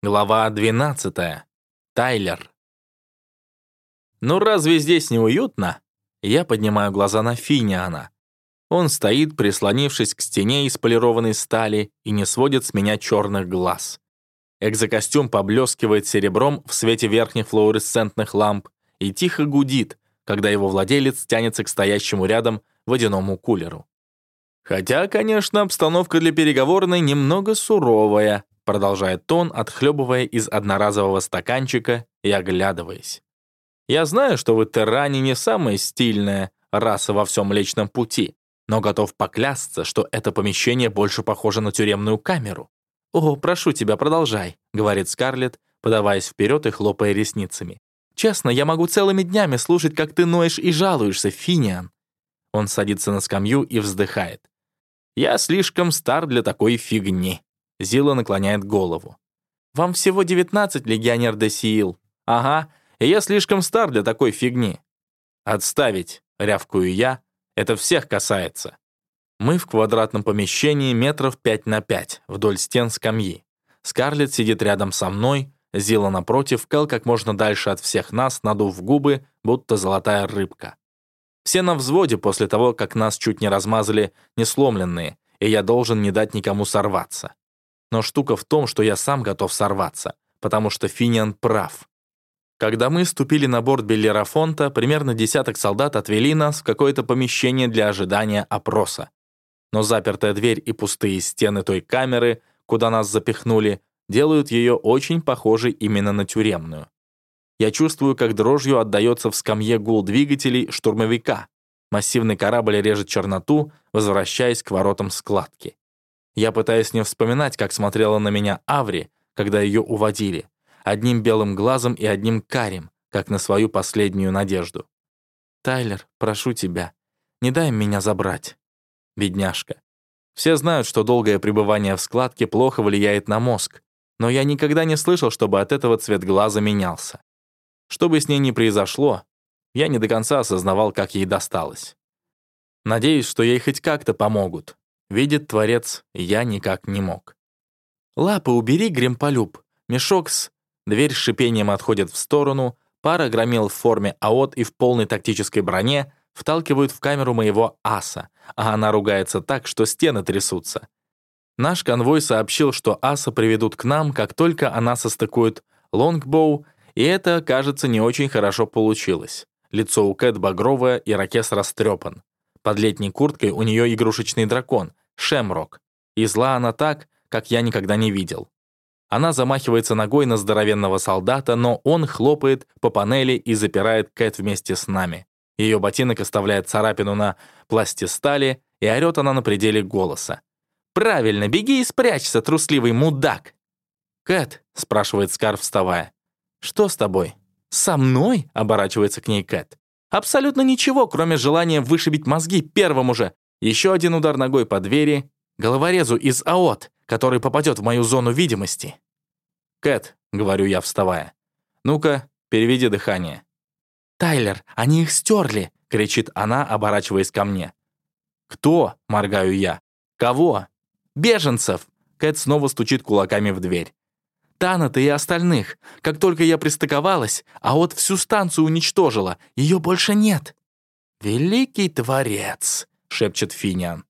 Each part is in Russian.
Глава 12. Тайлер. «Ну разве здесь не уютно?» Я поднимаю глаза на Финиана. Он стоит, прислонившись к стене из полированной стали и не сводит с меня черных глаз. Экзокостюм поблескивает серебром в свете верхних флуоресцентных ламп и тихо гудит, когда его владелец тянется к стоящему рядом водяному кулеру. Хотя, конечно, обстановка для переговорной немного суровая, продолжает тон, отхлебывая из одноразового стаканчика и оглядываясь. «Я знаю, что вы терране не самая стильная раса во всем Млечном Пути, но готов поклясться, что это помещение больше похоже на тюремную камеру». «О, прошу тебя, продолжай», — говорит Скарлетт, подаваясь вперед и хлопая ресницами. «Честно, я могу целыми днями слушать, как ты ноешь и жалуешься, Финиан». Он садится на скамью и вздыхает. «Я слишком стар для такой фигни». Зила наклоняет голову. «Вам всего 19, легионер Десиил. Ага, и я слишком стар для такой фигни». «Отставить», — рявкую я, — «это всех касается». Мы в квадратном помещении метров 5 на 5, вдоль стен скамьи. Скарлетт сидит рядом со мной, Зила напротив, Кэл как можно дальше от всех нас, надув губы, будто золотая рыбка. Все на взводе после того, как нас чуть не размазали несломленные, и я должен не дать никому сорваться. Но штука в том, что я сам готов сорваться, потому что Финиан прав. Когда мы ступили на борт Беллерафонта, примерно десяток солдат отвели нас в какое-то помещение для ожидания опроса. Но запертая дверь и пустые стены той камеры, куда нас запихнули, делают ее очень похожей именно на тюремную. Я чувствую, как дрожью отдается в скамье гул двигателей штурмовика. Массивный корабль режет черноту, возвращаясь к воротам складки. Я пытаюсь не вспоминать, как смотрела на меня Аври, когда ее уводили, одним белым глазом и одним карим, как на свою последнюю надежду. «Тайлер, прошу тебя, не дай меня забрать». Бедняжка. Все знают, что долгое пребывание в складке плохо влияет на мозг, но я никогда не слышал, чтобы от этого цвет глаза менялся. Что бы с ней ни произошло, я не до конца осознавал, как ей досталось. Надеюсь, что ей хоть как-то помогут. Видит Творец, я никак не мог. «Лапы убери, Гремполюб!» Мешок с... Дверь с шипением отходит в сторону, пара громил в форме АОТ и в полной тактической броне вталкивают в камеру моего аса, а она ругается так, что стены трясутся. Наш конвой сообщил, что аса приведут к нам, как только она состыкует лонгбоу, и это, кажется, не очень хорошо получилось. Лицо у Кэт багровое, и ракес растрепан. Под летней курткой у нее игрушечный дракон, Шемрок. И зла она так, как я никогда не видел. Она замахивается ногой на здоровенного солдата, но он хлопает по панели и запирает Кэт вместе с нами. Ее ботинок оставляет царапину на пласте стали, и орёт она на пределе голоса. «Правильно, беги и спрячься, трусливый мудак!» «Кэт», — спрашивает Скар, вставая, — «что с тобой?» «Со мной?» — оборачивается к ней Кэт. «Абсолютно ничего, кроме желания вышибить мозги первому же, еще один удар ногой по двери, головорезу из АОТ, который попадет в мою зону видимости. «Кэт», — говорю я, вставая, — «ну-ка, переведи дыхание». «Тайлер, они их стерли!» — кричит она, оборачиваясь ко мне. «Кто?» — моргаю я. «Кого?» «Беженцев!» Кэт снова стучит кулаками в дверь. Таната и остальных. Как только я пристыковалась, а вот всю станцию уничтожила. Ее больше нет». «Великий творец!» — шепчет Финиан.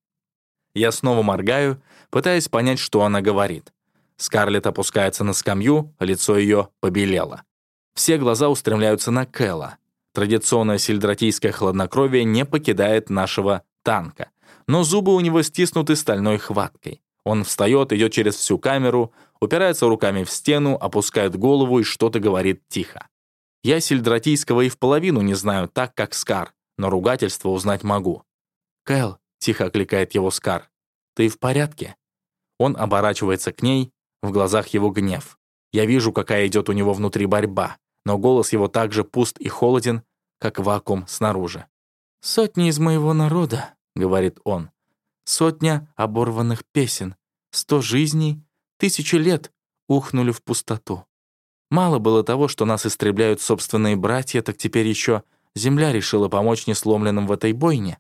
Я снова моргаю, пытаясь понять, что она говорит. Скарлетт опускается на скамью, лицо ее побелело. Все глаза устремляются на Кэлла. Традиционное сельдратийское хладнокровие не покидает нашего танка, но зубы у него стиснуты стальной хваткой. Он встает, идет через всю камеру, упирается руками в стену, опускает голову и что-то говорит тихо. Я сельдратийского и в половину не знаю так, как Скар, но ругательство узнать могу. «Кэл», — тихо окликает его Скар, — «ты в порядке?» Он оборачивается к ней, в глазах его гнев. Я вижу, какая идет у него внутри борьба, но голос его так же пуст и холоден, как вакуум снаружи. «Сотни из моего народа», — говорит он, — «сотня оборванных песен, сто жизней, тысячи лет ухнули в пустоту. Мало было того, что нас истребляют собственные братья, так теперь еще земля решила помочь несломленным в этой бойне.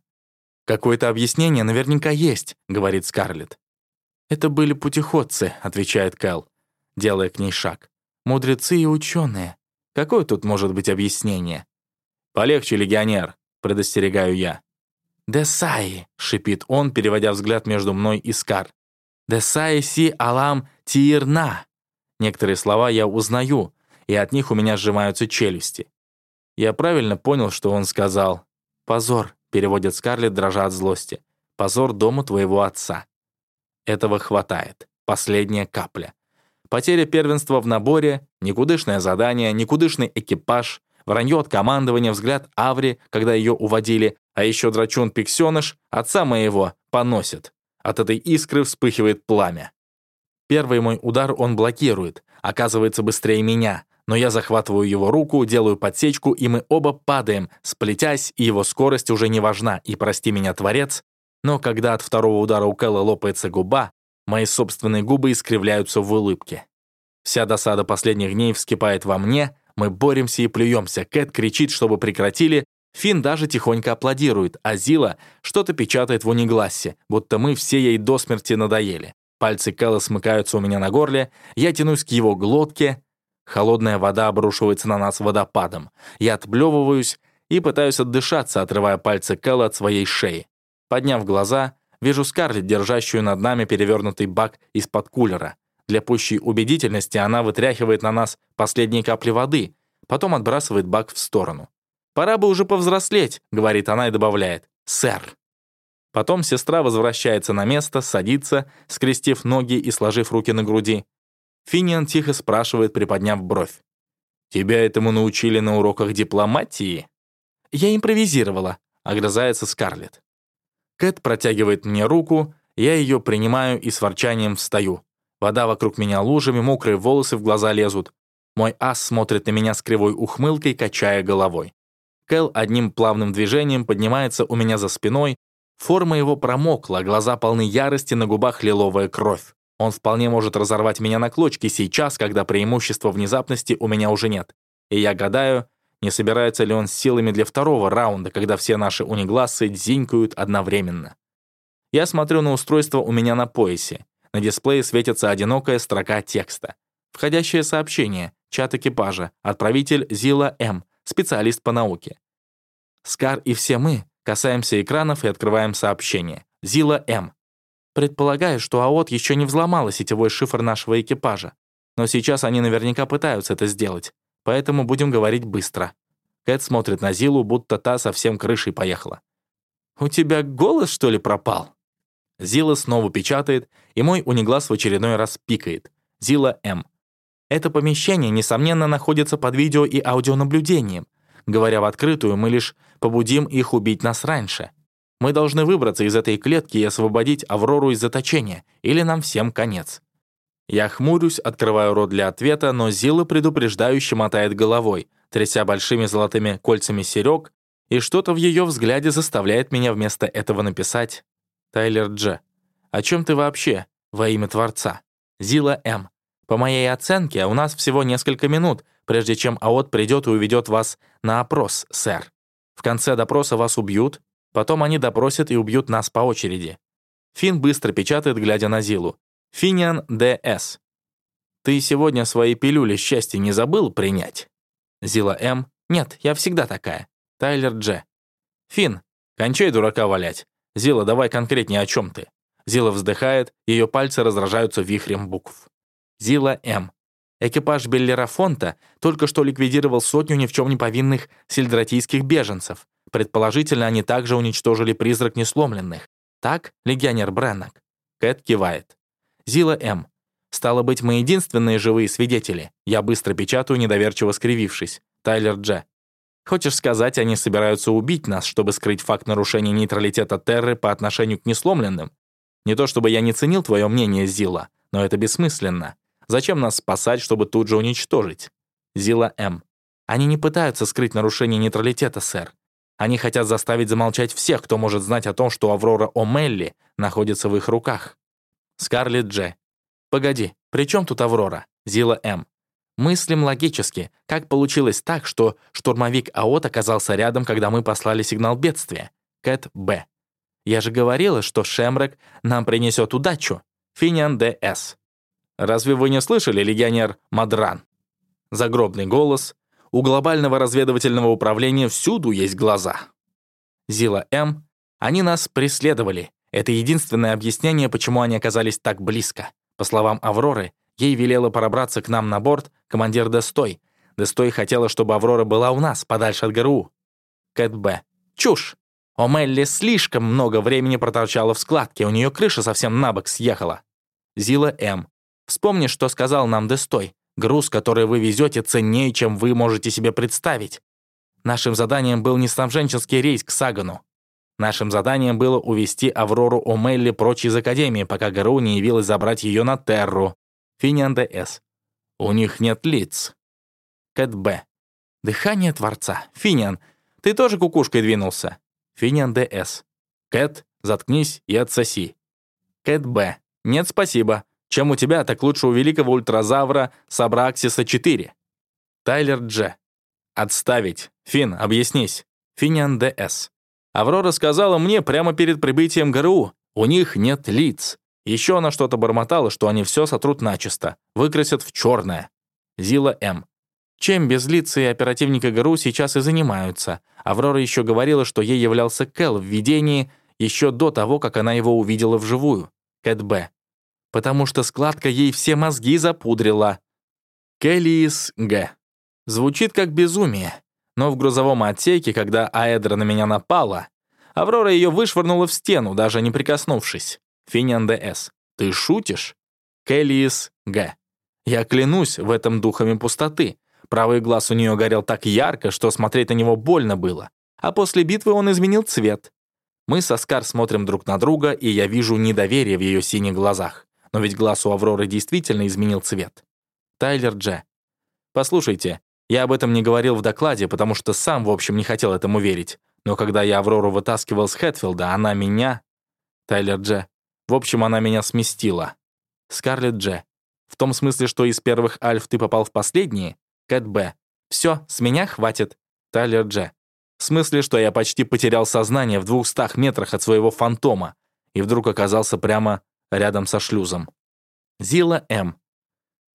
«Какое-то объяснение наверняка есть», — говорит Скарлетт. «Это были путеходцы», — отвечает Кэл. делая к ней шаг. «Мудрецы и ученые. Какое тут может быть объяснение?» «Полегче, легионер», — предостерегаю я. «Десаи», — шипит он, переводя взгляд между мной и Скар. «Десаи си алам тирна». Некоторые слова я узнаю, и от них у меня сжимаются челюсти. Я правильно понял, что он сказал. «Позор», — переводит Скарлетт, дрожа от злости. «Позор дому твоего отца». Этого хватает. Последняя капля. Потеря первенства в наборе, никудышное задание, никудышный экипаж, вранье от командования, взгляд Аври, когда ее уводили, а еще драчун-пиксеныш, отца моего, поносит. От этой искры вспыхивает пламя. Первый мой удар он блокирует, оказывается быстрее меня, но я захватываю его руку, делаю подсечку, и мы оба падаем, сплетясь, и его скорость уже не важна, и прости меня, Творец, но когда от второго удара у Кэлла лопается губа, мои собственные губы искривляются в улыбке. Вся досада последних дней вскипает во мне, мы боремся и плюемся, Кэт кричит, чтобы прекратили, Финн даже тихонько аплодирует, а Зила что-то печатает в униглассе, будто мы все ей до смерти надоели. Пальцы Кэлла смыкаются у меня на горле, я тянусь к его глотке, Холодная вода обрушивается на нас водопадом. Я отблевываюсь и пытаюсь отдышаться, отрывая пальцы Кэлла от своей шеи. Подняв глаза, вижу Скарлетт, держащую над нами перевернутый бак из-под кулера. Для пущей убедительности она вытряхивает на нас последние капли воды, потом отбрасывает бак в сторону. «Пора бы уже повзрослеть», — говорит она и добавляет. «Сэр». Потом сестра возвращается на место, садится, скрестив ноги и сложив руки на груди. Финиан тихо спрашивает, приподняв бровь. «Тебя этому научили на уроках дипломатии?» «Я импровизировала», — огрызается Скарлетт. Кэт протягивает мне руку, я ее принимаю и с ворчанием встаю. Вода вокруг меня лужами, мокрые волосы в глаза лезут. Мой ас смотрит на меня с кривой ухмылкой, качая головой. Кэл одним плавным движением поднимается у меня за спиной, форма его промокла, глаза полны ярости, на губах лиловая кровь. Он вполне может разорвать меня на клочки сейчас, когда преимущества внезапности у меня уже нет. И я гадаю, не собирается ли он с силами для второго раунда, когда все наши униглассы дзинькают одновременно. Я смотрю на устройство у меня на поясе. На дисплее светится одинокая строка текста. Входящее сообщение, чат экипажа, отправитель Зила М, специалист по науке. Скар и все мы касаемся экранов и открываем сообщение. Зила М. Предполагаю, что АОТ еще не взломала сетевой шифр нашего экипажа. Но сейчас они наверняка пытаются это сделать. Поэтому будем говорить быстро. Кэт смотрит на Зилу, будто та совсем крышей поехала. «У тебя голос, что ли, пропал?» Зила снова печатает, и мой униглаз в очередной раз пикает. Зила М. Это помещение, несомненно, находится под видео и аудионаблюдением. Говоря в открытую, мы лишь побудим их убить нас раньше. Мы должны выбраться из этой клетки и освободить Аврору из заточения, или нам всем конец. Я хмурюсь, открываю рот для ответа, но Зила предупреждающе мотает головой, тряся большими золотыми кольцами серег, и что-то в ее взгляде заставляет меня вместо этого написать «Тайлер Дж. О чем ты вообще? Во имя Творца. Зила М. По моей оценке, у нас всего несколько минут, прежде чем АОТ придет и уведет вас на опрос, сэр. В конце допроса вас убьют, Потом они допросят и убьют нас по очереди. Фин быстро печатает, глядя на Зилу. Финиан Д.С. «Ты сегодня свои пилюли счастья не забыл принять?» Зила М. «Нет, я всегда такая». Тайлер Дж. «Фин, кончай дурака валять. Зила, давай конкретнее, о чем ты?» Зила вздыхает, ее пальцы раздражаются вихрем букв. Зила М. Экипаж Беллера Фонта только что ликвидировал сотню ни в чем не повинных сельдратийских беженцев. Предположительно, они также уничтожили призрак несломленных. Так, легионер Бреннок? Кэт кивает. Зила М. Стало быть, мы единственные живые свидетели. Я быстро печатаю, недоверчиво скривившись. Тайлер Дж. Хочешь сказать, они собираются убить нас, чтобы скрыть факт нарушения нейтралитета Терры по отношению к несломленным? Не то чтобы я не ценил твое мнение, Зила, но это бессмысленно. Зачем нас спасать, чтобы тут же уничтожить? Зила М. Они не пытаются скрыть нарушение нейтралитета, сэр. Они хотят заставить замолчать всех, кто может знать о том, что Аврора О'Мелли находится в их руках. Скарлетт Дж. Погоди, при чем тут Аврора? Зила М. Мыслим логически. Как получилось так, что штурмовик АОТ оказался рядом, когда мы послали сигнал бедствия? Кэт Б. Я же говорила, что Шемрек нам принесет удачу. Финиан Д.С. Разве вы не слышали, легионер Мадран? Загробный голос. У глобального разведывательного управления всюду есть глаза. Зила М. Они нас преследовали. Это единственное объяснение, почему они оказались так близко. По словам Авроры, ей велела пробраться к нам на борт командир Дестой. Дестой хотела, чтобы Аврора была у нас, подальше от ГРУ. Кэт Б. Чушь. Омелли слишком много времени проторчала в складке, у нее крыша совсем на бок съехала. Зила М. Вспомни, что сказал нам Дестой. Груз, который вы везете, ценнее, чем вы можете себе представить. Нашим заданием был не снабженческий рейс к Сагану. Нашим заданием было увести Аврору Омелли прочь из Академии, пока ГРУ не явилась забрать ее на Терру. Финиан Д.С. У них нет лиц. Кэт Б. Дыхание Творца. Финиан, ты тоже кукушкой двинулся? Финиан Д.С. Кэт, заткнись и отсоси. Кэт Б. Нет, спасибо. Чем у тебя, так лучше у великого ультразавра Сабраксиса 4. Тайлер Дж. Отставить. Фин, объяснись. Финиан Д.С. Аврора сказала мне прямо перед прибытием ГРУ, у них нет лиц. Еще она что-то бормотала, что они все сотрут начисто, выкрасят в черное. Зила М. Чем безлицые оперативники ГРУ сейчас и занимаются. Аврора еще говорила, что ей являлся Кэл в видении еще до того, как она его увидела вживую. Кэт Б потому что складка ей все мозги запудрила. Келлис Г. Звучит как безумие, но в грузовом отсеке, когда Аэдра на меня напала, Аврора ее вышвырнула в стену, даже не прикоснувшись. Финиан Д.С. Ты шутишь? Келлис Г. Я клянусь в этом духами пустоты. Правый глаз у нее горел так ярко, что смотреть на него больно было. А после битвы он изменил цвет. Мы со Скар смотрим друг на друга, и я вижу недоверие в ее синих глазах. Но ведь глаз у Авроры действительно изменил цвет. Тайлер Дж. Послушайте, я об этом не говорил в докладе, потому что сам, в общем, не хотел этому верить. Но когда я Аврору вытаскивал с Хэтфилда, она меня... Тайлер Дж. В общем, она меня сместила. Скарлетт Дж. В том смысле, что из первых альф ты попал в последние? Кэт Б. Все, с меня хватит. Тайлер Дж. В смысле, что я почти потерял сознание в двухстах метрах от своего фантома и вдруг оказался прямо рядом со шлюзом. Зила М.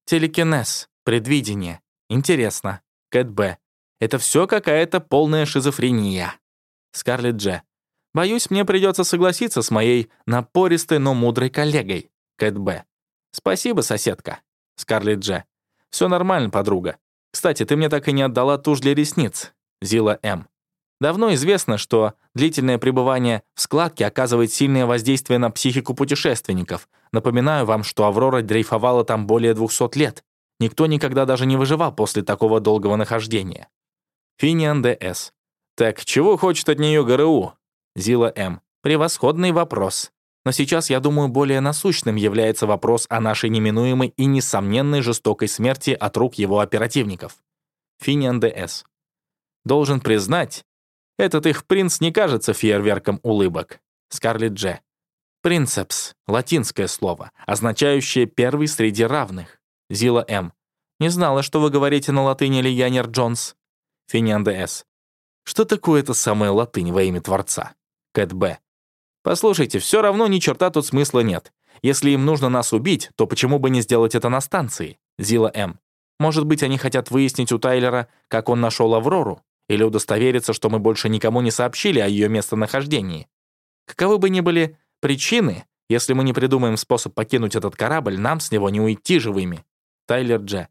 Телекинез, предвидение. Интересно. Кэт Б. Это все какая-то полная шизофрения. Скарлетт Дж. Боюсь, мне придется согласиться с моей напористой, но мудрой коллегой. Кэт Б. Спасибо, соседка. Скарлетт Дж. Все нормально, подруга. Кстати, ты мне так и не отдала тушь для ресниц. Зила М. Давно известно, что длительное пребывание в складке оказывает сильное воздействие на психику путешественников. Напоминаю вам, что Аврора дрейфовала там более 200 лет. Никто никогда даже не выживал после такого долгого нахождения. Финиан Д.С. Так чего хочет от нее ГРУ? Зила М. Превосходный вопрос. Но сейчас, я думаю, более насущным является вопрос о нашей неминуемой и несомненной жестокой смерти от рук его оперативников. Финиан Д.С. Должен признать, этот их принц не кажется фейерверком улыбок. Скарлетт Дж. Принцепс — латинское слово, означающее «первый среди равных». Зила М. Не знала, что вы говорите на латыни, Лиянер Джонс. Финиан С. Что такое это самая латынь во имя Творца? Кэт Б. Послушайте, все равно ни черта тут смысла нет. Если им нужно нас убить, то почему бы не сделать это на станции? Зила М. Может быть, они хотят выяснить у Тайлера, как он нашел Аврору? Или удостовериться, что мы больше никому не сообщили о ее местонахождении. Каковы бы ни были причины, если мы не придумаем способ покинуть этот корабль, нам с него не уйти живыми. Тайлер Дж.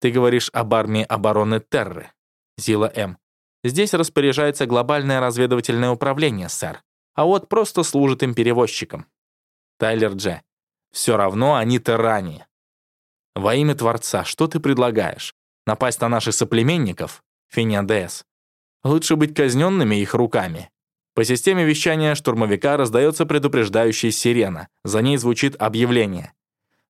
Ты говоришь об армии обороны Терры. Зила М. Здесь распоряжается глобальное разведывательное управление, сэр. А вот просто служит им перевозчиком. Тайлер Дж. Все равно они терране. Во имя Творца, что ты предлагаешь? Напасть на наших соплеменников? Финиадес. Лучше быть казненными их руками. По системе вещания штурмовика раздается предупреждающая сирена. За ней звучит объявление.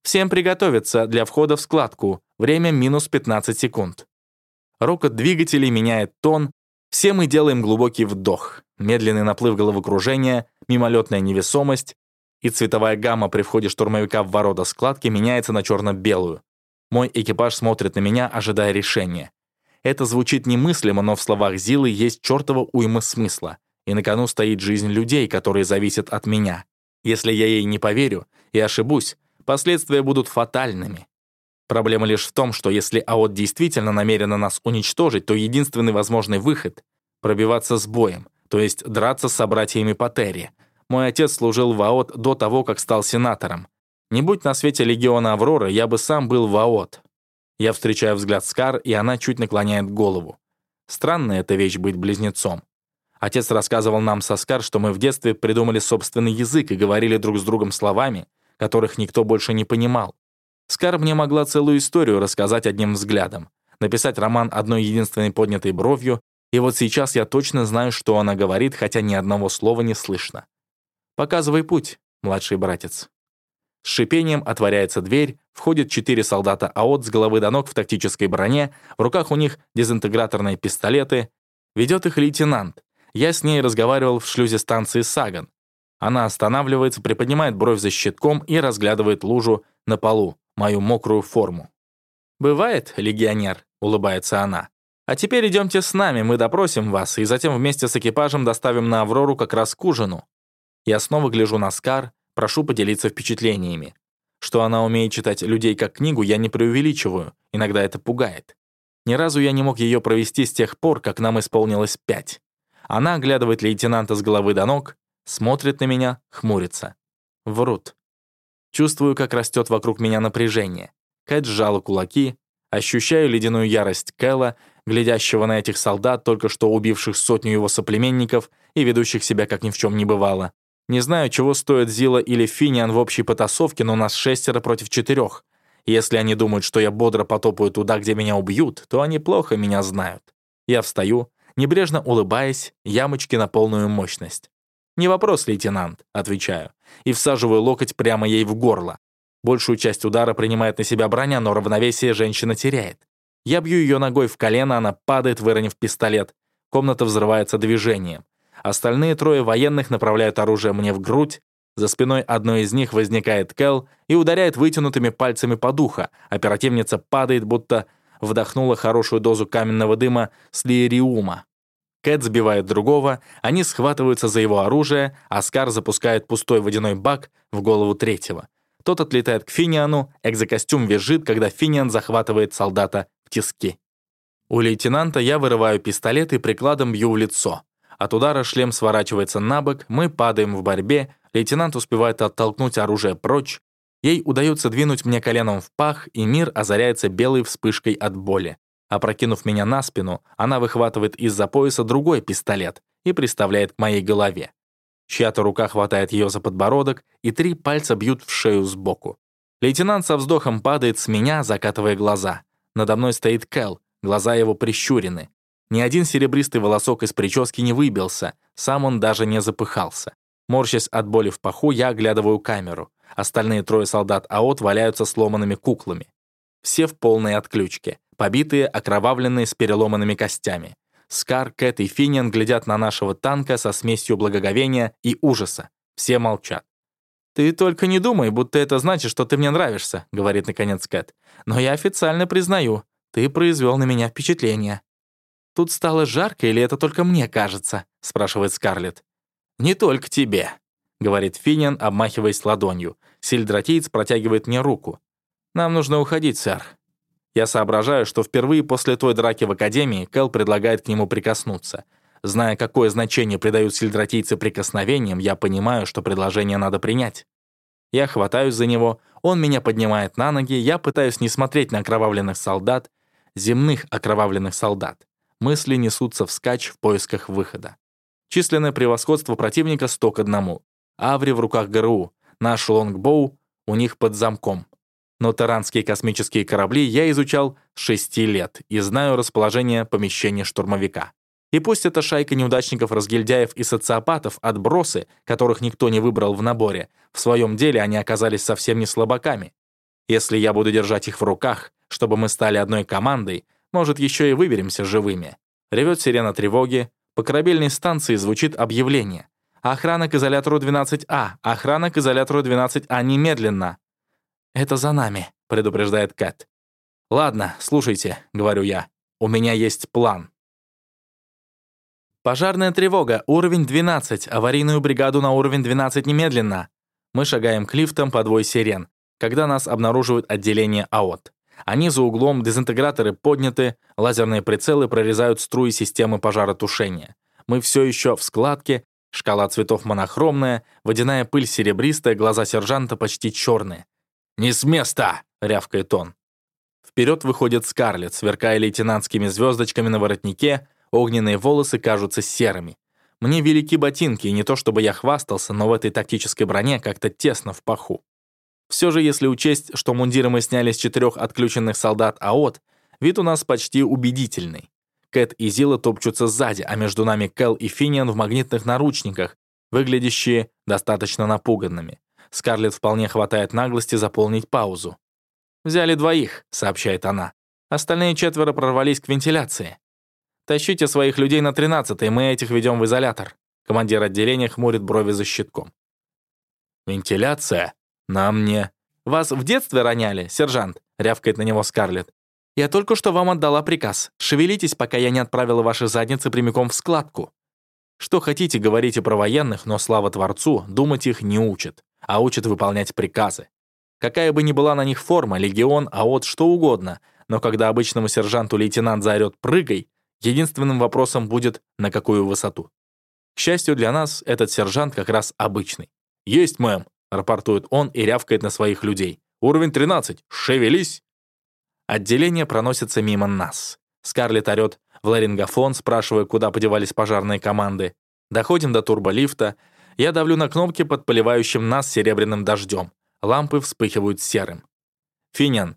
Всем приготовиться для входа в складку. Время минус 15 секунд. Рокот двигателей меняет тон. Все мы делаем глубокий вдох. Медленный наплыв головокружения, мимолетная невесомость, и цветовая гамма при входе штурмовика в ворота складки меняется на черно-белую. Мой экипаж смотрит на меня, ожидая решения. Это звучит немыслимо, но в словах Зилы есть чертова уйма смысла. И на кону стоит жизнь людей, которые зависят от меня. Если я ей не поверю и ошибусь, последствия будут фатальными. Проблема лишь в том, что если АОТ действительно намерена нас уничтожить, то единственный возможный выход — пробиваться с боем, то есть драться с собратьями по. Мой отец служил в АОТ до того, как стал сенатором. Не будь на свете легиона Аврора, я бы сам был в АОТ. Я встречаю взгляд Скар, и она чуть наклоняет голову. Странная эта вещь быть близнецом. Отец рассказывал нам со Скар, что мы в детстве придумали собственный язык и говорили друг с другом словами, которых никто больше не понимал. Скар мне могла целую историю рассказать одним взглядом, написать роман одной единственной поднятой бровью, и вот сейчас я точно знаю, что она говорит, хотя ни одного слова не слышно. «Показывай путь, младший братец». С шипением отворяется дверь, входят четыре солдата АОТ с головы до ног в тактической броне, в руках у них дезинтеграторные пистолеты. Ведет их лейтенант. Я с ней разговаривал в шлюзе станции Саган. Она останавливается, приподнимает бровь за щитком и разглядывает лужу на полу мою мокрую форму. «Бывает, легионер», — улыбается она. «А теперь идемте с нами, мы допросим вас, и затем вместе с экипажем доставим на Аврору как раз к ужину». Я снова гляжу на Скар, прошу поделиться впечатлениями. Что она умеет читать людей как книгу, я не преувеличиваю, иногда это пугает. Ни разу я не мог ее провести с тех пор, как нам исполнилось пять. Она оглядывает лейтенанта с головы до ног, смотрит на меня, хмурится. Врут. Чувствую, как растет вокруг меня напряжение. Кэт сжала кулаки, ощущаю ледяную ярость Кэлла, глядящего на этих солдат, только что убивших сотню его соплеменников и ведущих себя как ни в чем не бывало. Не знаю, чего стоит Зила или Финиан в общей потасовке, но нас шестеро против четырех. Если они думают, что я бодро потопаю туда, где меня убьют, то они плохо меня знают. Я встаю, небрежно улыбаясь, ямочки на полную мощность. «Не вопрос, лейтенант», — отвечаю, и всаживаю локоть прямо ей в горло. Большую часть удара принимает на себя броня, но равновесие женщина теряет. Я бью ее ногой в колено, она падает, выронив пистолет. Комната взрывается движением. Остальные трое военных направляют оружие мне в грудь. За спиной одной из них возникает Кэл и ударяет вытянутыми пальцами по духу. Оперативница падает, будто вдохнула хорошую дозу каменного дыма с лиериума. Кэт сбивает другого, они схватываются за его оружие, а Скар запускает пустой водяной бак в голову третьего. Тот отлетает к Финиану, экзокостюм визжит, когда Финиан захватывает солдата в тиски. У лейтенанта я вырываю пистолет и прикладом бью в лицо. От удара шлем сворачивается на бок, мы падаем в борьбе, лейтенант успевает оттолкнуть оружие прочь, ей удается двинуть мне коленом в пах, и мир озаряется белой вспышкой от боли. Опрокинув меня на спину, она выхватывает из-за пояса другой пистолет и приставляет к моей голове. Чья-то рука хватает ее за подбородок, и три пальца бьют в шею сбоку. Лейтенант со вздохом падает с меня, закатывая глаза. Надо мной стоит Кэл, глаза его прищурены. Ни один серебристый волосок из прически не выбился, сам он даже не запыхался. Морщась от боли в паху, я оглядываю камеру. Остальные трое солдат АОТ валяются сломанными куклами. Все в полной отключке побитые, окровавленные с переломанными костями. Скар, Кэт и Финиан глядят на нашего танка со смесью благоговения и ужаса. Все молчат. «Ты только не думай, будто это значит, что ты мне нравишься», — говорит наконец Кэт. «Но я официально признаю, ты произвел на меня впечатление». «Тут стало жарко или это только мне кажется?» — спрашивает Скарлетт. «Не только тебе», — говорит Финиан, обмахиваясь ладонью. Сильдратиец протягивает мне руку. «Нам нужно уходить, сэр. Я соображаю, что впервые после той драки в Академии Кэл предлагает к нему прикоснуться. Зная, какое значение придают сельдратийцы прикосновениям, я понимаю, что предложение надо принять. Я хватаюсь за него, он меня поднимает на ноги, я пытаюсь не смотреть на окровавленных солдат, земных окровавленных солдат. Мысли несутся вскачь в поисках выхода. Численное превосходство противника 100 к 1. Аври в руках ГРУ, наш лонгбоу у них под замком но таранские космические корабли я изучал с 6 лет и знаю расположение помещения штурмовика. И пусть эта шайка неудачников-разгильдяев и социопатов, отбросы, которых никто не выбрал в наборе, в своем деле они оказались совсем не слабаками. Если я буду держать их в руках, чтобы мы стали одной командой, может, еще и выберемся живыми. Ревет сирена тревоги, по корабельной станции звучит объявление. Охрана к изолятору 12А, охрана к изолятору 12А немедленно. «Это за нами», — предупреждает Кэт. «Ладно, слушайте», — говорю я. «У меня есть план». «Пожарная тревога, уровень 12, аварийную бригаду на уровень 12 немедленно». Мы шагаем к лифтам по двое сирен. когда нас обнаруживают отделение АОТ. Они за углом, дезинтеграторы подняты, лазерные прицелы прорезают струи системы пожаротушения. Мы все еще в складке, шкала цветов монохромная, водяная пыль серебристая, глаза сержанта почти черные. «Не с места!» — рявкает он. Вперед выходит Скарлетт, сверкая лейтенантскими звездочками на воротнике, огненные волосы кажутся серыми. Мне велики ботинки, и не то чтобы я хвастался, но в этой тактической броне как-то тесно в паху. Все же, если учесть, что мундиры мы сняли с четырех отключенных солдат АОТ, вид у нас почти убедительный. Кэт и Зила топчутся сзади, а между нами Кэл и Финиан в магнитных наручниках, выглядящие достаточно напуганными. Скарлетт вполне хватает наглости заполнить паузу. «Взяли двоих», — сообщает она. «Остальные четверо прорвались к вентиляции. Тащите своих людей на тринадцатый, мы этих ведем в изолятор». Командир отделения хмурит брови за щитком. «Вентиляция? Нам не...» «Вас в детстве роняли, сержант?» — рявкает на него Скарлетт. «Я только что вам отдала приказ. Шевелитесь, пока я не отправила ваши задницы прямиком в складку». Что хотите, говорите про военных, но, слава Творцу, думать их не учат, а учат выполнять приказы. Какая бы ни была на них форма, легион, а вот что угодно, но когда обычному сержанту лейтенант заорет «прыгай», единственным вопросом будет «на какую высоту?». К счастью для нас, этот сержант как раз обычный. «Есть, мэм», — рапортует он и рявкает на своих людей. «Уровень 13, шевелись!» Отделение проносится мимо нас. Скарлетт орёт в ларингофон, спрашивая, куда подевались пожарные команды. Доходим до турболифта. Я давлю на кнопки под поливающим нас серебряным дождем. Лампы вспыхивают серым. «Финян,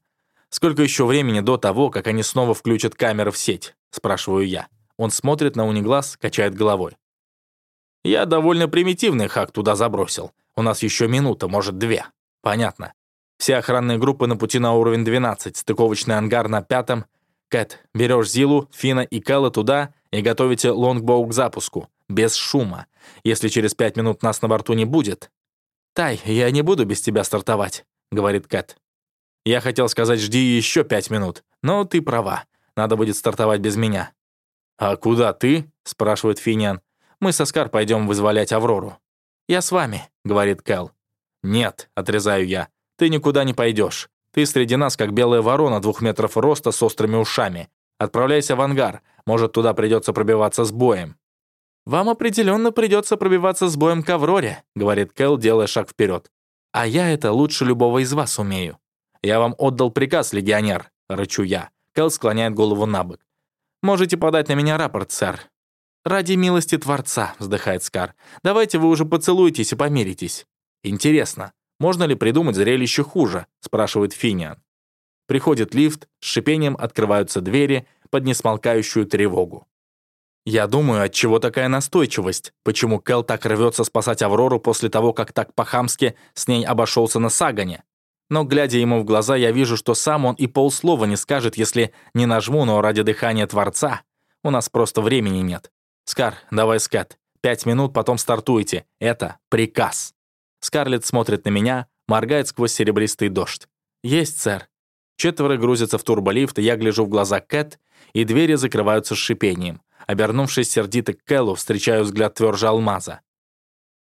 сколько еще времени до того, как они снова включат камеры в сеть?» — спрашиваю я. Он смотрит на униглаз, качает головой. «Я довольно примитивный хак туда забросил. У нас еще минута, может, две. Понятно. Все охранные группы на пути на уровень 12, стыковочный ангар на пятом. Кэт, берешь Зилу, Фина и Кэлла туда и готовите лонгбоу к запуску. Без шума. Если через пять минут нас на борту не будет... «Тай, я не буду без тебя стартовать», — говорит Кэт. Я хотел сказать, жди еще пять минут, но ты права. Надо будет стартовать без меня. «А куда ты?» — спрашивает Финиан. «Мы со Скар пойдем вызволять Аврору». «Я с вами», — говорит Кэл. «Нет», — отрезаю я. Ты никуда не пойдешь. Ты среди нас, как белая ворона двух метров роста с острыми ушами. Отправляйся в ангар. Может, туда придется пробиваться с боем». «Вам определенно придется пробиваться с боем к Авроре», говорит Кэл, делая шаг вперед. «А я это лучше любого из вас умею». «Я вам отдал приказ, легионер», — рычу я. Кэл склоняет голову на бок. «Можете подать на меня рапорт, сэр». «Ради милости Творца», — вздыхает Скар. «Давайте вы уже поцелуетесь и помиритесь». «Интересно, можно ли придумать зрелище хуже?» — спрашивает Финиан. Приходит лифт, с шипением открываются двери под несмолкающую тревогу. Я думаю, от чего такая настойчивость? Почему Кэл так рвется спасать Аврору после того, как так по-хамски с ней обошелся на Сагане? Но, глядя ему в глаза, я вижу, что сам он и полслова не скажет, если не нажму, но ради дыхания Творца. У нас просто времени нет. Скар, давай скат. Пять минут, потом стартуйте. Это приказ. Скарлетт смотрит на меня, моргает сквозь серебристый дождь. «Есть, сэр». Четверо грузятся в турболифт, я гляжу в глаза Кэт, и двери закрываются с шипением. Обернувшись сердито к Кэллу, встречаю взгляд тверже алмаза.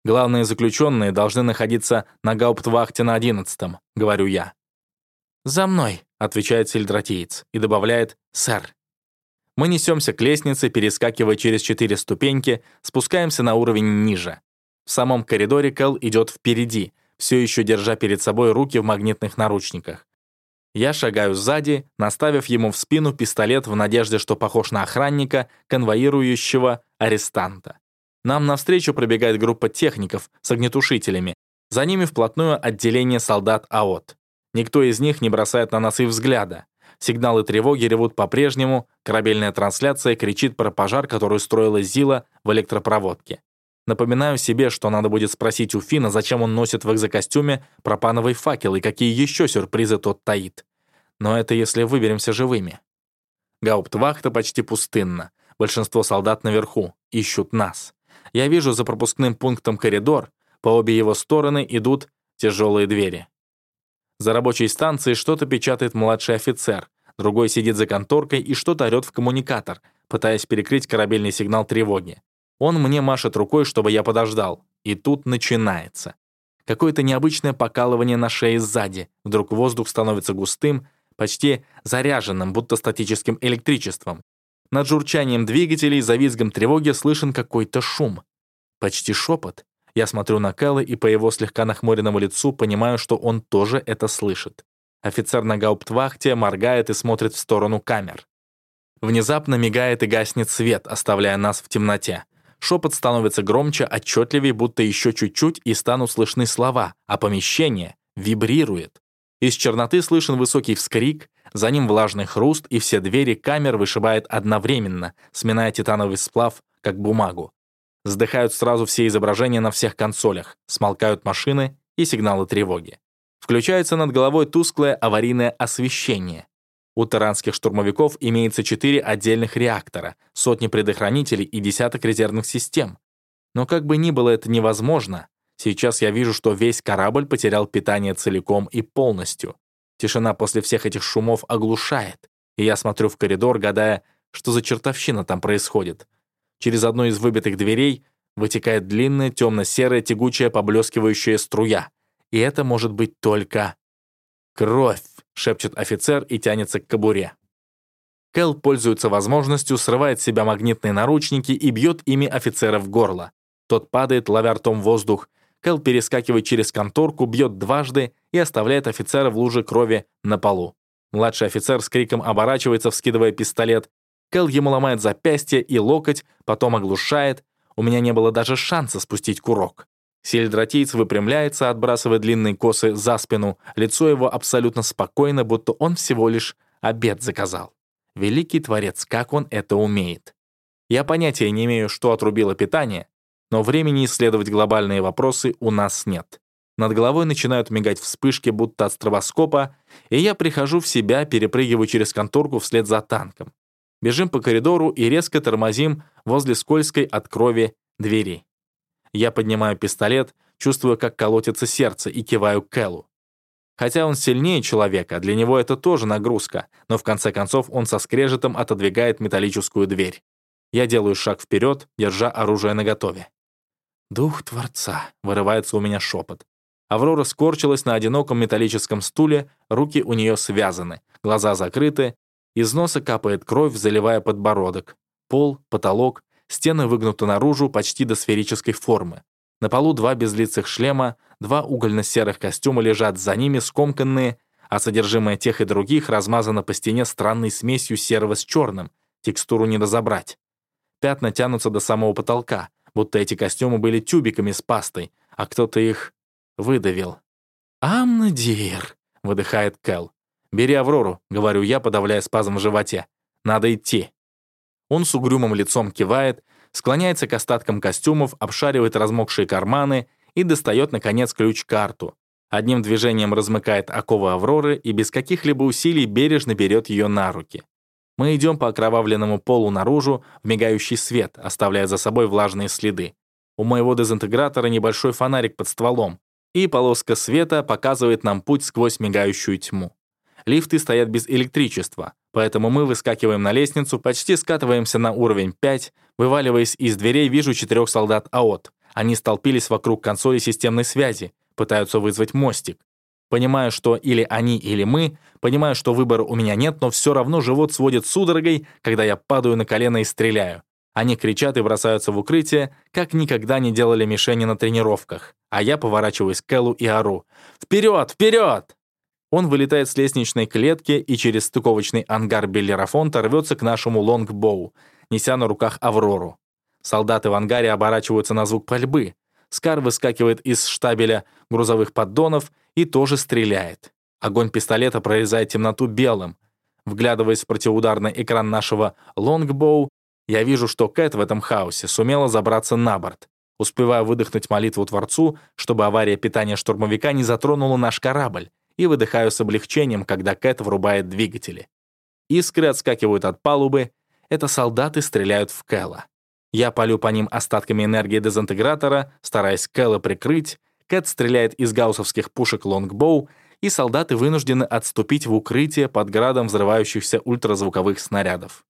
«Главные заключенные должны находиться на гауптвахте на одиннадцатом», — говорю я. «За мной», — отвечает сельдратеец и добавляет «сэр». Мы несемся к лестнице, перескакивая через четыре ступеньки, спускаемся на уровень ниже. В самом коридоре Кэл идет впереди, все еще держа перед собой руки в магнитных наручниках. Я шагаю сзади, наставив ему в спину пистолет в надежде, что похож на охранника, конвоирующего арестанта. Нам навстречу пробегает группа техников с огнетушителями. За ними вплотную отделение солдат АОТ. Никто из них не бросает на нас и взгляда. Сигналы тревоги ревут по-прежнему, корабельная трансляция кричит про пожар, который устроила Зила в электропроводке. Напоминаю себе, что надо будет спросить у Фина, зачем он носит в экзокостюме пропановый факел и какие еще сюрпризы тот таит. Но это если выберемся живыми. Гауптвахта почти пустынна. Большинство солдат наверху, ищут нас. Я вижу за пропускным пунктом коридор, по обе его стороны идут тяжелые двери. За рабочей станцией что-то печатает младший офицер, другой сидит за конторкой и что-то орёт в коммуникатор, пытаясь перекрыть корабельный сигнал тревоги. Он мне машет рукой, чтобы я подождал. И тут начинается. Какое-то необычное покалывание на шее сзади. Вдруг воздух становится густым, почти заряженным, будто статическим электричеством. Над журчанием двигателей, за визгом тревоги слышен какой-то шум. Почти шепот. Я смотрю на Кэлла и по его слегка нахмуренному лицу понимаю, что он тоже это слышит. Офицер на гауптвахте моргает и смотрит в сторону камер. Внезапно мигает и гаснет свет, оставляя нас в темноте. Шепот становится громче, отчетливее, будто еще чуть-чуть, и станут слышны слова, а помещение вибрирует. Из черноты слышен высокий вскрик, за ним влажный хруст, и все двери камер вышибает одновременно, сминая титановый сплав, как бумагу. Сдыхают сразу все изображения на всех консолях, смолкают машины и сигналы тревоги. Включается над головой тусклое аварийное освещение. У таранских штурмовиков имеется четыре отдельных реактора, сотни предохранителей и десяток резервных систем. Но как бы ни было это невозможно, сейчас я вижу, что весь корабль потерял питание целиком и полностью. Тишина после всех этих шумов оглушает, и я смотрю в коридор, гадая, что за чертовщина там происходит. Через одну из выбитых дверей вытекает длинная темно-серая тягучая поблескивающая струя. И это может быть только кровь шепчет офицер и тянется к кобуре. Кэл пользуется возможностью, срывает с себя магнитные наручники и бьет ими офицера в горло. Тот падает, ловя ртом воздух. Кэл перескакивает через конторку, бьет дважды и оставляет офицера в луже крови на полу. Младший офицер с криком оборачивается, вскидывая пистолет. Кэл ему ломает запястье и локоть, потом оглушает. У меня не было даже шанса спустить курок. Сельдратиец выпрямляется, отбрасывая длинные косы за спину. Лицо его абсолютно спокойно, будто он всего лишь обед заказал. Великий Творец, как он это умеет. Я понятия не имею, что отрубило питание, но времени исследовать глобальные вопросы у нас нет. Над головой начинают мигать вспышки, будто от стробоскопа, и я прихожу в себя, перепрыгиваю через конторку вслед за танком. Бежим по коридору и резко тормозим возле скользкой от крови двери. Я поднимаю пистолет, чувствую, как колотится сердце, и киваю Кэллу. Хотя он сильнее человека, для него это тоже нагрузка, но в конце концов он со скрежетом отодвигает металлическую дверь. Я делаю шаг вперед, держа оружие наготове. «Дух Творца», — вырывается у меня шепот. Аврора скорчилась на одиноком металлическом стуле, руки у нее связаны, глаза закрыты, из носа капает кровь, заливая подбородок. Пол, потолок, Стены выгнуты наружу почти до сферической формы. На полу два безлицых шлема, два угольно-серых костюма лежат за ними скомканные, а содержимое тех и других размазано по стене странной смесью серого с черным, текстуру не разобрать. Пятна тянутся до самого потолка, будто эти костюмы были тюбиками с пастой, а кто-то их выдавил. «Амнадир», — выдыхает Кэл. «Бери Аврору», — говорю я, подавляя спазм в животе. «Надо идти». Он с угрюмым лицом кивает, склоняется к остаткам костюмов, обшаривает размокшие карманы и достает, наконец, ключ-карту. Одним движением размыкает оковы Авроры и без каких-либо усилий бережно берет ее на руки. Мы идем по окровавленному полу наружу в мигающий свет, оставляя за собой влажные следы. У моего дезинтегратора небольшой фонарик под стволом, и полоска света показывает нам путь сквозь мигающую тьму. Лифты стоят без электричества, поэтому мы выскакиваем на лестницу, почти скатываемся на уровень 5, вываливаясь из дверей, вижу четырех солдат АОТ. Они столпились вокруг консоли системной связи, пытаются вызвать мостик. Понимаю, что или они, или мы, понимаю, что выбора у меня нет, но все равно живот сводит судорогой, когда я падаю на колено и стреляю. Они кричат и бросаются в укрытие, как никогда не делали мишени на тренировках. А я поворачиваюсь к Эллу и ору. «Вперед! Вперед!» Он вылетает с лестничной клетки и через стыковочный ангар Беллерафонта рвется к нашему лонгбоу, неся на руках Аврору. Солдаты в ангаре оборачиваются на звук пальбы. Скар выскакивает из штабеля грузовых поддонов и тоже стреляет. Огонь пистолета прорезает темноту белым. Вглядываясь в противоударный экран нашего лонгбоу, я вижу, что Кэт в этом хаосе сумела забраться на борт. Успеваю выдохнуть молитву Творцу, чтобы авария питания штурмовика не затронула наш корабль, и выдыхаю с облегчением, когда Кэт врубает двигатели. Искры отскакивают от палубы. Это солдаты стреляют в Кэла. Я палю по ним остатками энергии дезинтегратора, стараясь Кэла прикрыть. Кэт стреляет из гаусовских пушек лонгбоу, и солдаты вынуждены отступить в укрытие под градом взрывающихся ультразвуковых снарядов.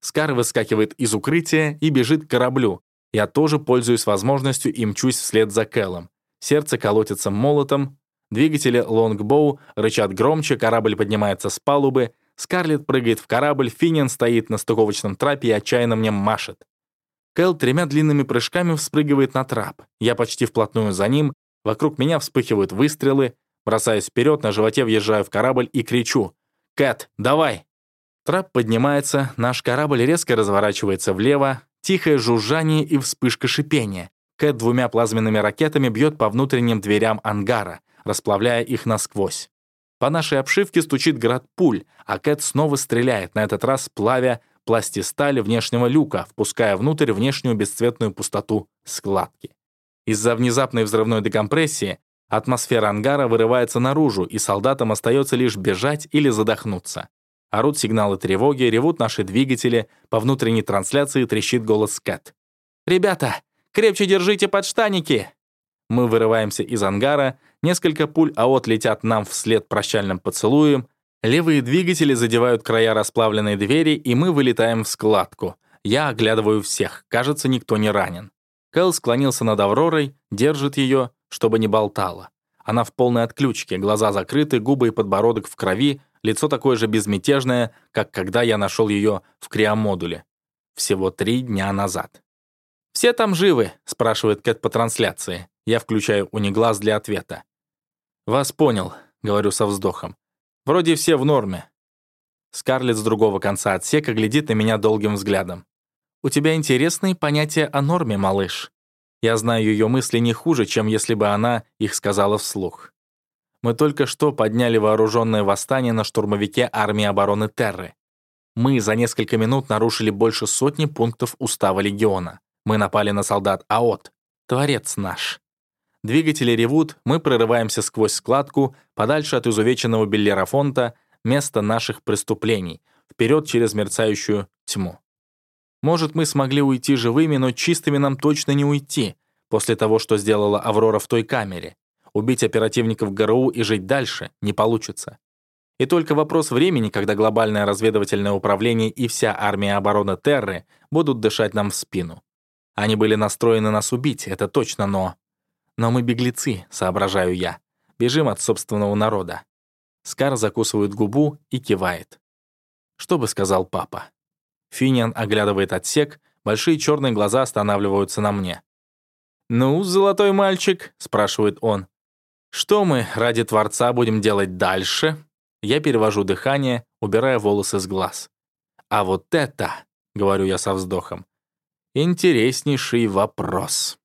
Скар выскакивает из укрытия и бежит к кораблю. Я тоже пользуюсь возможностью и мчусь вслед за Кэллом. Сердце колотится молотом, двигатели лонгбоу рычат громче, корабль поднимается с палубы, Скарлетт прыгает в корабль, Финин стоит на стыковочном трапе и отчаянно мне машет. Кэл тремя длинными прыжками вспрыгивает на трап. Я почти вплотную за ним, вокруг меня вспыхивают выстрелы, бросаясь вперед, на животе въезжаю в корабль и кричу «Кэт, давай!». Трап поднимается, наш корабль резко разворачивается влево, тихое жужжание и вспышка шипения. Кэт двумя плазменными ракетами бьет по внутренним дверям ангара, расплавляя их насквозь. По нашей обшивке стучит град пуль, а Кэт снова стреляет, на этот раз плавя пластистали внешнего люка, впуская внутрь внешнюю бесцветную пустоту складки. Из-за внезапной взрывной декомпрессии атмосфера ангара вырывается наружу, и солдатам остается лишь бежать или задохнуться. Орут сигналы тревоги, ревут наши двигатели, по внутренней трансляции трещит голос Кэт. «Ребята, крепче держите подштаники!» Мы вырываемся из ангара, несколько пуль АОТ летят нам вслед прощальным поцелуем, левые двигатели задевают края расплавленной двери, и мы вылетаем в складку. Я оглядываю всех, кажется, никто не ранен. Кэл склонился над Авророй, держит ее, чтобы не болтала. Она в полной отключке, глаза закрыты, губы и подбородок в крови, лицо такое же безмятежное, как когда я нашел ее в криомодуле. Всего три дня назад. «Все там живы?» — спрашивает Кэт по трансляции. Я включаю униглаз для ответа. «Вас понял», — говорю со вздохом. «Вроде все в норме». Скарлетт с другого конца отсека глядит на меня долгим взглядом. «У тебя интересные понятия о норме, малыш». Я знаю ее мысли не хуже, чем если бы она их сказала вслух. Мы только что подняли вооруженное восстание на штурмовике армии обороны Терры. Мы за несколько минут нарушили больше сотни пунктов устава Легиона. Мы напали на солдат АОТ. Творец наш. Двигатели ревут, мы прорываемся сквозь складку, подальше от изувеченного Беллерафонта, место наших преступлений, вперед через мерцающую тьму. Может, мы смогли уйти живыми, но чистыми нам точно не уйти, после того, что сделала Аврора в той камере. Убить оперативников ГРУ и жить дальше не получится. И только вопрос времени, когда глобальное разведывательное управление и вся армия обороны Терры будут дышать нам в спину. Они были настроены нас убить, это точно, но но мы беглецы, соображаю я. Бежим от собственного народа. Скар закусывает губу и кивает. Что бы сказал папа? Финиан оглядывает отсек, большие черные глаза останавливаются на мне. «Ну, золотой мальчик», — спрашивает он, «что мы ради Творца будем делать дальше?» Я перевожу дыхание, убирая волосы с глаз. «А вот это», — говорю я со вздохом, — «интереснейший вопрос».